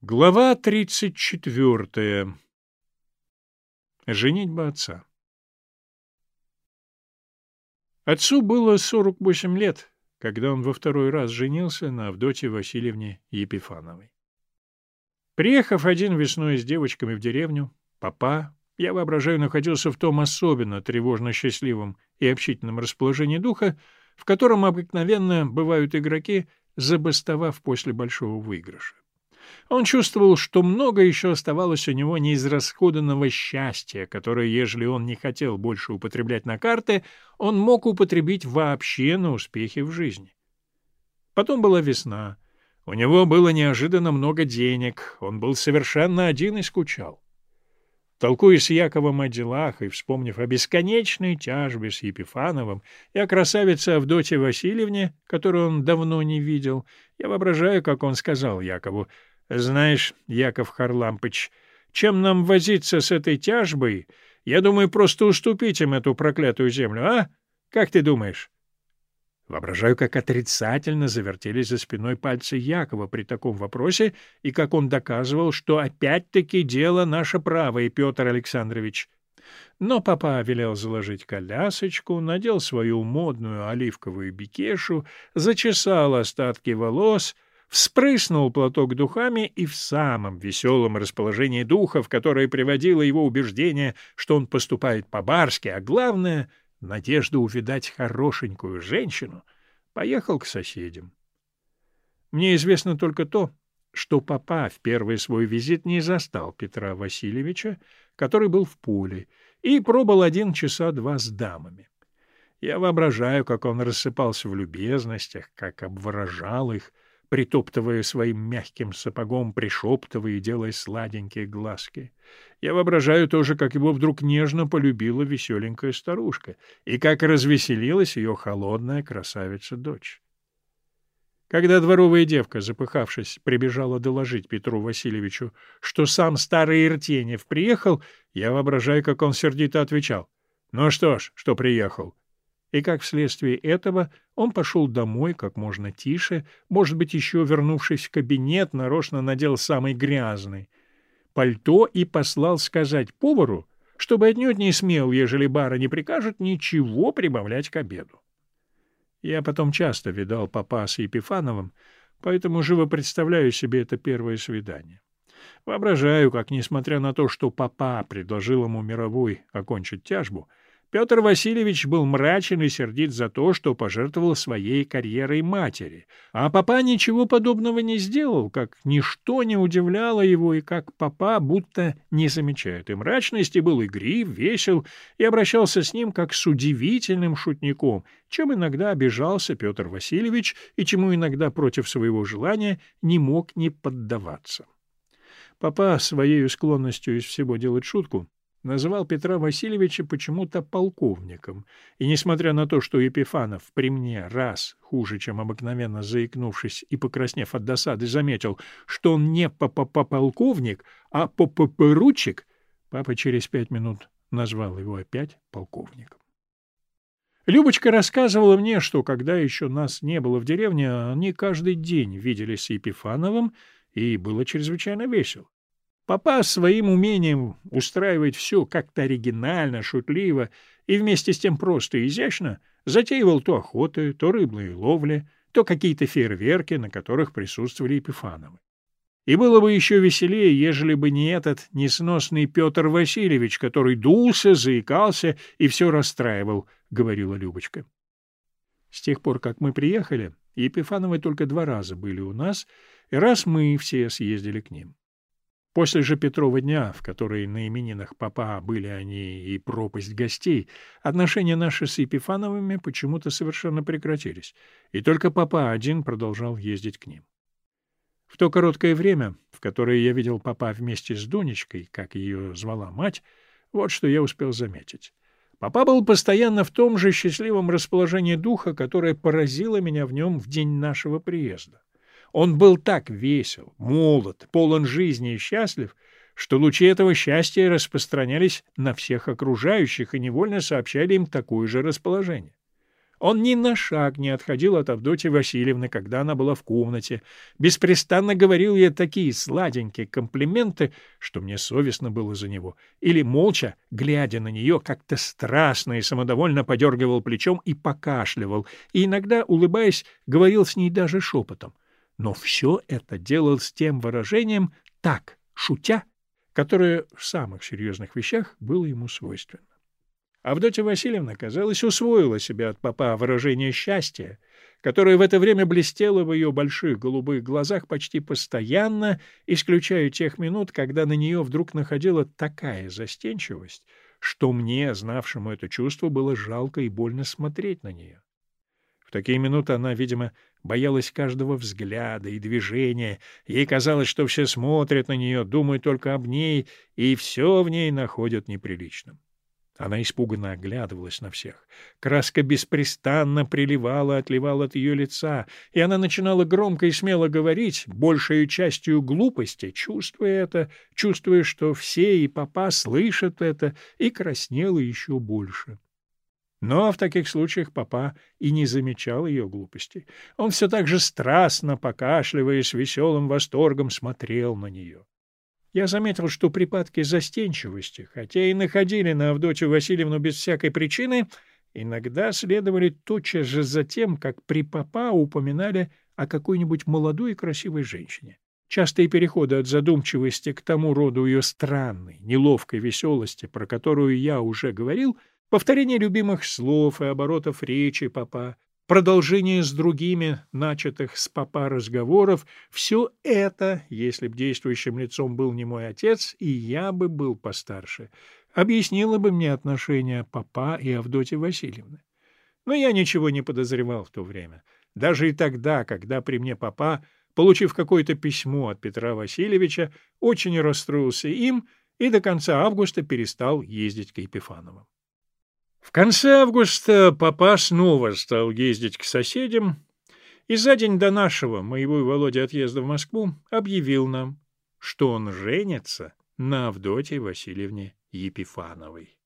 Глава 34. Женитьба отца. Отцу было 48 лет, когда он во второй раз женился на Авдотье Васильевне Епифановой. Приехав один весной с девочками в деревню, папа, я воображаю, находился в том особенно тревожно счастливом и общительном расположении духа, в котором обыкновенно бывают игроки, забастовав после большого выигрыша. Он чувствовал, что много еще оставалось у него неизрасходанного счастья, которое, ежели он не хотел больше употреблять на карты, он мог употребить вообще на успехи в жизни. Потом была весна. У него было неожиданно много денег, он был совершенно один и скучал. Толкуя с Яковом о делах и вспомнив о бесконечной тяжбе с Епифановым и о красавице Авдотье Васильевне, которую он давно не видел, я воображаю, как он сказал Якову — знаешь, Яков Харлампыч, чем нам возиться с этой тяжбой, я думаю, просто уступить им эту проклятую землю, а? Как ты думаешь? Воображаю, как отрицательно завертелись за спиной пальцы Якова при таком вопросе, и как он доказывал, что опять-таки дело наше правое, Петр Александрович. Но папа велел заложить колясочку, надел свою модную оливковую бикешу, зачесал остатки волос — вспрыснул платок духами и в самом веселом расположении духа, в которое приводило его убеждение, что он поступает по-барски, а главное — надежда увидать хорошенькую женщину, поехал к соседям. Мне известно только то, что папа в первый свой визит не застал Петра Васильевича, который был в поле, и пробыл один часа два с дамами. Я воображаю, как он рассыпался в любезностях, как обворожал их — притоптывая своим мягким сапогом, пришептывая и делая сладенькие глазки. Я воображаю тоже, как его вдруг нежно полюбила веселенькая старушка, и как развеселилась ее холодная красавица-дочь. Когда дворовая девка, запыхавшись, прибежала доложить Петру Васильевичу, что сам старый Иртенев приехал, я воображаю, как он сердито отвечал. «Ну что ж, что приехал? И как вследствие этого он пошел домой как можно тише, может быть, еще вернувшись в кабинет, нарочно надел самый грязный пальто и послал сказать повару, чтобы отнюдь не смел, ежели бара не прикажет, ничего прибавлять к обеду. Я потом часто видал папа с Епифановым, поэтому живо представляю себе это первое свидание. Воображаю, как, несмотря на то, что папа предложил ему мировой окончить тяжбу, Петр Васильевич был мрачен и сердит за то, что пожертвовал своей карьерой матери, а папа ничего подобного не сделал, как ничто не удивляло его, и как папа будто не замечает и мрачности, был игрив, весел и обращался с ним как с удивительным шутником, чем иногда обижался Петр Васильевич и чему иногда против своего желания не мог не поддаваться. Папа своей склонностью из всего делать шутку называл Петра Васильевича почему-то полковником, и, несмотря на то, что Епифанов при мне раз, хуже, чем обыкновенно заикнувшись и покраснев от досады, заметил, что он не полковник, а поручик, папа через пять минут назвал его опять полковником. Любочка рассказывала мне, что когда еще нас не было в деревне, они каждый день виделись с Епифановым, и было чрезвычайно весело. Папа своим умением устраивать все как-то оригинально, шутливо и вместе с тем просто и изящно затеивал то охоты, то рыбные ловли, то какие-то фейерверки, на которых присутствовали Епифановы. И было бы еще веселее, ежели бы не этот несносный Петр Васильевич, который дулся, заикался и все расстраивал, — говорила Любочка. С тех пор, как мы приехали, Епифановы только два раза были у нас, и раз мы все съездили к ним. После же Петрова дня, в который на именинах папа были они и пропасть гостей, отношения наши с Епифановыми почему-то совершенно прекратились, и только папа один продолжал ездить к ним. В то короткое время, в которое я видел папа вместе с Дунечкой, как ее звала мать, вот что я успел заметить. Папа был постоянно в том же счастливом расположении духа, которое поразило меня в нем в день нашего приезда. Он был так весел, молод, полон жизни и счастлив, что лучи этого счастья распространялись на всех окружающих и невольно сообщали им такое же расположение. Он ни на шаг не отходил от Авдотьи Васильевны, когда она была в комнате, беспрестанно говорил ей такие сладенькие комплименты, что мне совестно было за него, или, молча, глядя на нее, как-то страстно и самодовольно подергивал плечом и покашливал, и иногда, улыбаясь, говорил с ней даже шепотом. Но все это делал с тем выражением «так», шутя, которое в самых серьезных вещах было ему свойственно. Авдотья Васильевна, казалось, усвоила себе от папа выражение счастья, которое в это время блестело в ее больших голубых глазах почти постоянно, исключая тех минут, когда на нее вдруг находила такая застенчивость, что мне, знавшему это чувство, было жалко и больно смотреть на нее. В такие минуты она, видимо, боялась каждого взгляда и движения. Ей казалось, что все смотрят на нее, думают только об ней, и все в ней находят неприличным. Она испуганно оглядывалась на всех. Краска беспрестанно приливала, отливала от ее лица, и она начинала громко и смело говорить, большей частью глупости, чувствуя это, чувствуя, что все и папа слышат это, и краснела еще больше. Но в таких случаях папа и не замечал ее глупостей. Он все так же страстно, покашливая, с веселым восторгом смотрел на нее. Я заметил, что припадки застенчивости, хотя и находили на Авдотью Васильевну без всякой причины, иногда следовали тотчас же за тем, как при папа упоминали о какой-нибудь молодой и красивой женщине. Частые переходы от задумчивости к тому роду ее странной, неловкой веселости, про которую я уже говорил, повторение любимых слов и оборотов речи папа, продолжение с другими начатых с папа разговоров, все это, если б действующим лицом был не мой отец, и я бы был постарше, объяснило бы мне отношения папа и Авдотьи Васильевны. Но я ничего не подозревал в то время. Даже и тогда, когда при мне папа, получив какое-то письмо от Петра Васильевича, очень расстроился им и до конца августа перестал ездить к Епифановым. В конце августа папа снова стал ездить к соседям, и за день до нашего, моего и Володи отъезда в Москву, объявил нам, что он женится на Авдотье Васильевне Епифановой.